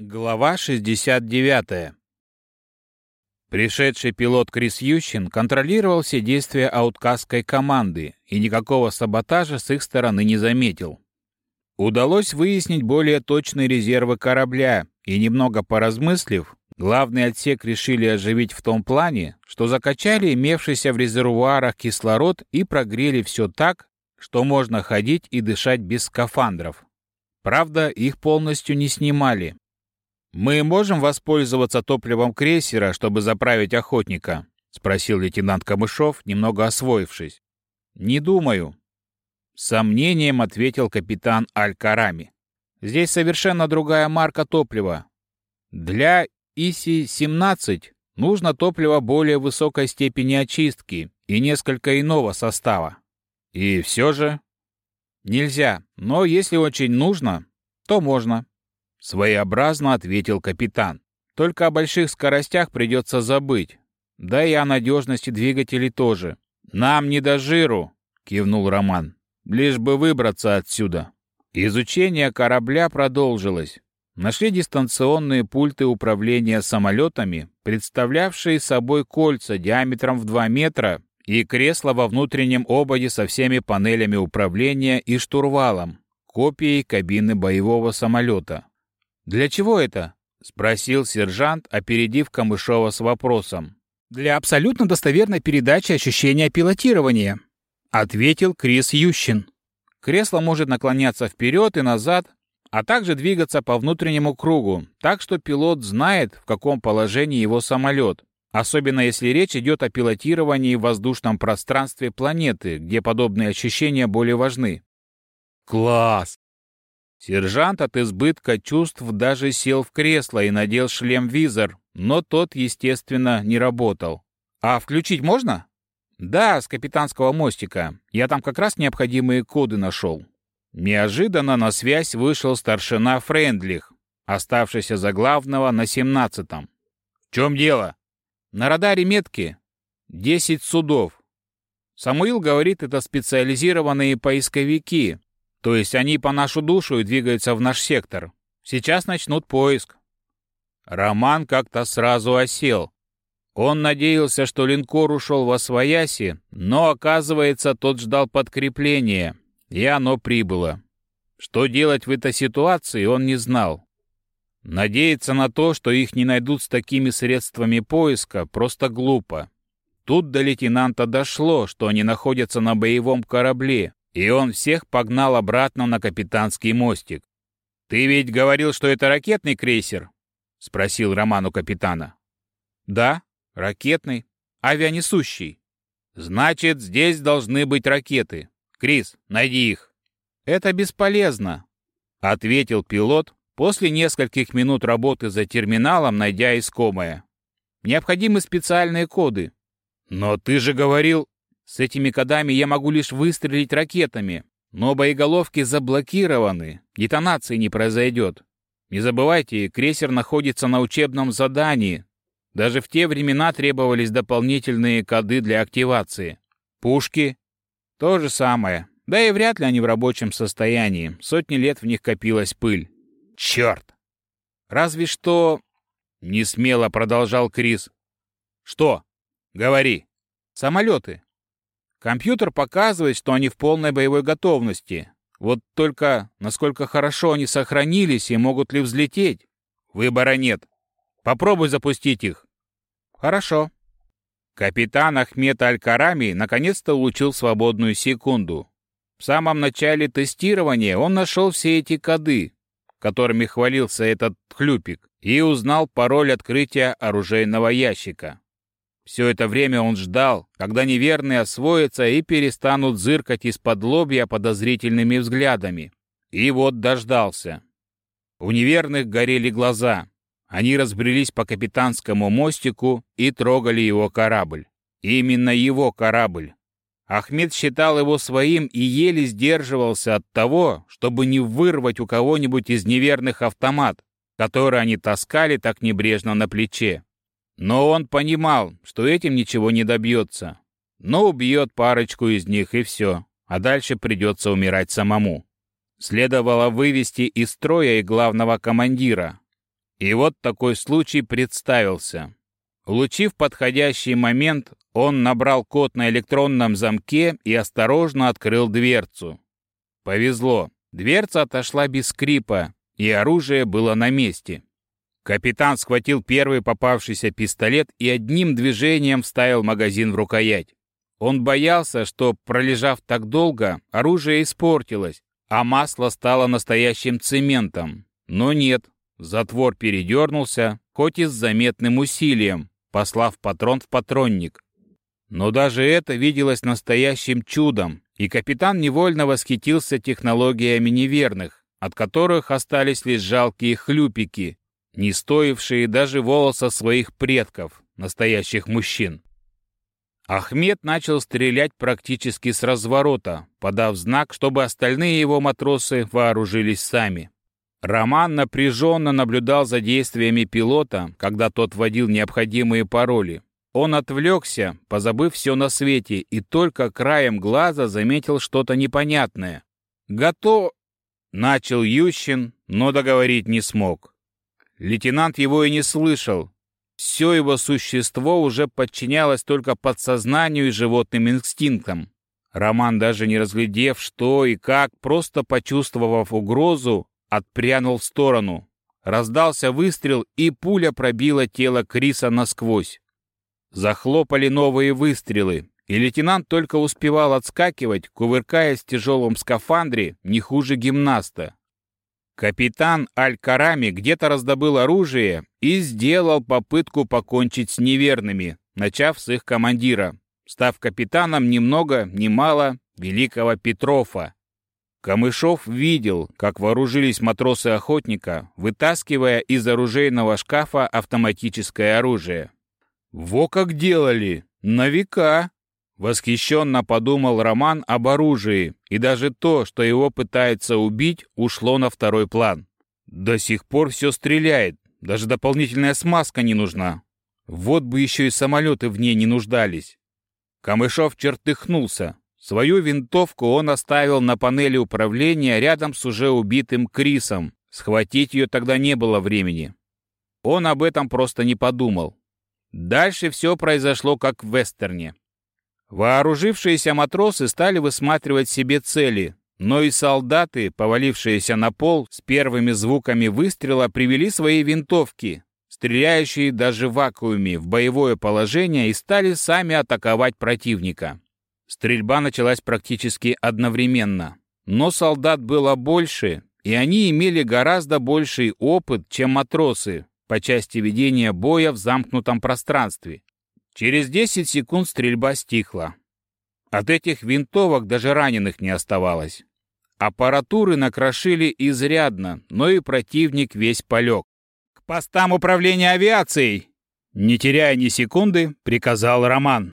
Глава 69. Пришедший пилот Крис Ющин контролировал все действия ауткастской команды и никакого саботажа с их стороны не заметил. Удалось выяснить более точные резервы корабля, и немного поразмыслив, главный отсек решили оживить в том плане, что закачали имевшийся в резервуарах кислород и прогрели все так, что можно ходить и дышать без скафандров. Правда, их полностью не снимали, «Мы можем воспользоваться топливом крейсера, чтобы заправить охотника?» — спросил лейтенант Камышов, немного освоившись. «Не думаю». Сомнением ответил капитан Аль-Карами. «Здесь совершенно другая марка топлива. Для ИСИ-17 нужно топливо более высокой степени очистки и несколько иного состава. И все же...» «Нельзя, но если очень нужно, то можно», Своеобразно ответил капитан. Только о больших скоростях придется забыть. Да и о надежности двигателей тоже. Нам не до жиру, кивнул Роман. Лишь бы выбраться отсюда. Изучение корабля продолжилось. Нашли дистанционные пульты управления самолетами, представлявшие собой кольца диаметром в 2 метра и кресло во внутреннем ободе со всеми панелями управления и штурвалом, копией кабины боевого самолета. «Для чего это?» — спросил сержант, опередив Камышова с вопросом. «Для абсолютно достоверной передачи ощущения пилотирования», — ответил Крис Ющин. «Кресло может наклоняться вперед и назад, а также двигаться по внутреннему кругу, так что пилот знает, в каком положении его самолет, особенно если речь идет о пилотировании в воздушном пространстве планеты, где подобные ощущения более важны. «Класс!» Сержант от избытка чувств даже сел в кресло и надел шлем-визор, но тот, естественно, не работал. «А включить можно?» «Да, с капитанского мостика. Я там как раз необходимые коды нашел». Неожиданно на связь вышел старшина Френдлих, оставшийся за главного на семнадцатом. «В чем дело?» «На радаре метки. Десять судов. Самуил говорит, это специализированные поисковики, то есть они по нашу душу и двигаются в наш сектор. Сейчас начнут поиск. Роман как-то сразу осел. Он надеялся, что линкор ушел во свояси, но, оказывается, тот ждал подкрепления, и оно прибыло. Что делать в этой ситуации, он не знал. Надеяться на то, что их не найдут с такими средствами поиска, просто глупо. Тут до лейтенанта дошло, что они находятся на боевом корабле, и он всех погнал обратно на капитанский мостик. «Ты ведь говорил, что это ракетный крейсер?» — спросил Роман у капитана. «Да, ракетный, авианесущий. Значит, здесь должны быть ракеты. Крис, найди их». «Это бесполезно», — ответил пилот после нескольких минут работы за терминалом, найдя искомое. «Необходимы специальные коды». «Но ты же говорил...» С этими кодами я могу лишь выстрелить ракетами, но боеголовки заблокированы, детонации не произойдет. Не забывайте, крейсер находится на учебном задании. Даже в те времена требовались дополнительные коды для активации. Пушки — то же самое. Да и вряд ли они в рабочем состоянии. Сотни лет в них копилась пыль. Черт! Разве что... Не смело продолжал Крис. Что? Говори. Самолеты. Компьютер показывает, что они в полной боевой готовности. Вот только насколько хорошо они сохранились и могут ли взлететь? Выбора нет. Попробуй запустить их. Хорошо. Капитан Ахмед Аль-Карами наконец-то улучил свободную секунду. В самом начале тестирования он нашел все эти коды, которыми хвалился этот хлюпик, и узнал пароль открытия оружейного ящика. Все это время он ждал, когда неверные освоятся и перестанут зыркать из-под лобья подозрительными взглядами. И вот дождался. У неверных горели глаза. Они разбрелись по капитанскому мостику и трогали его корабль. Именно его корабль. Ахмед считал его своим и еле сдерживался от того, чтобы не вырвать у кого-нибудь из неверных автомат, который они таскали так небрежно на плече. Но он понимал, что этим ничего не добьется. Но убьет парочку из них и все, а дальше придется умирать самому. Следовало вывести из строя и главного командира. И вот такой случай представился. Улучив подходящий момент, он набрал код на электронном замке и осторожно открыл дверцу. Повезло. Дверца отошла без скрипа, и оружие было на месте. Капитан схватил первый попавшийся пистолет и одним движением вставил магазин в рукоять. Он боялся, что, пролежав так долго, оружие испортилось, а масло стало настоящим цементом. Но нет, затвор передернулся, хоть и с заметным усилием, послав патрон в патронник. Но даже это виделось настоящим чудом, и капитан невольно восхитился технологиями неверных, от которых остались лишь жалкие хлюпики, не стоившие даже волоса своих предков, настоящих мужчин. Ахмед начал стрелять практически с разворота, подав знак, чтобы остальные его матросы вооружились сами. Роман напряженно наблюдал за действиями пилота, когда тот вводил необходимые пароли. Он отвлекся, позабыв все на свете, и только краем глаза заметил что-то непонятное. «Готов...» — начал Ющин, но договорить не смог. Лейтенант его и не слышал. Все его существо уже подчинялось только подсознанию и животным инстинктам. Роман, даже не разглядев, что и как, просто почувствовав угрозу, отпрянул в сторону. Раздался выстрел, и пуля пробила тело Криса насквозь. Захлопали новые выстрелы, и лейтенант только успевал отскакивать, кувыркаясь в тяжелом скафандре, не хуже гимнаста. Капитан Аль-Карами где-то раздобыл оружие и сделал попытку покончить с неверными, начав с их командира, став капитаном ни много ни мало великого Петрова. Камышов видел, как вооружились матросы охотника, вытаскивая из оружейного шкафа автоматическое оружие. «Во как делали! На века!» Восхищенно подумал Роман об оружии, и даже то, что его пытается убить, ушло на второй план. До сих пор все стреляет, даже дополнительная смазка не нужна. Вот бы еще и самолеты в ней не нуждались. Камышов чертыхнулся. Свою винтовку он оставил на панели управления рядом с уже убитым Крисом. Схватить ее тогда не было времени. Он об этом просто не подумал. Дальше все произошло как в вестерне. Вооружившиеся матросы стали высматривать себе цели, но и солдаты, повалившиеся на пол с первыми звуками выстрела, привели свои винтовки, стреляющие даже вакууме, в боевое положение и стали сами атаковать противника. Стрельба началась практически одновременно. Но солдат было больше, и они имели гораздо больший опыт, чем матросы, по части ведения боя в замкнутом пространстве. Через 10 секунд стрельба стихла. От этих винтовок даже раненых не оставалось. Аппаратуры накрошили изрядно, но и противник весь полег. «К постам управления авиацией!» Не теряя ни секунды, приказал Роман.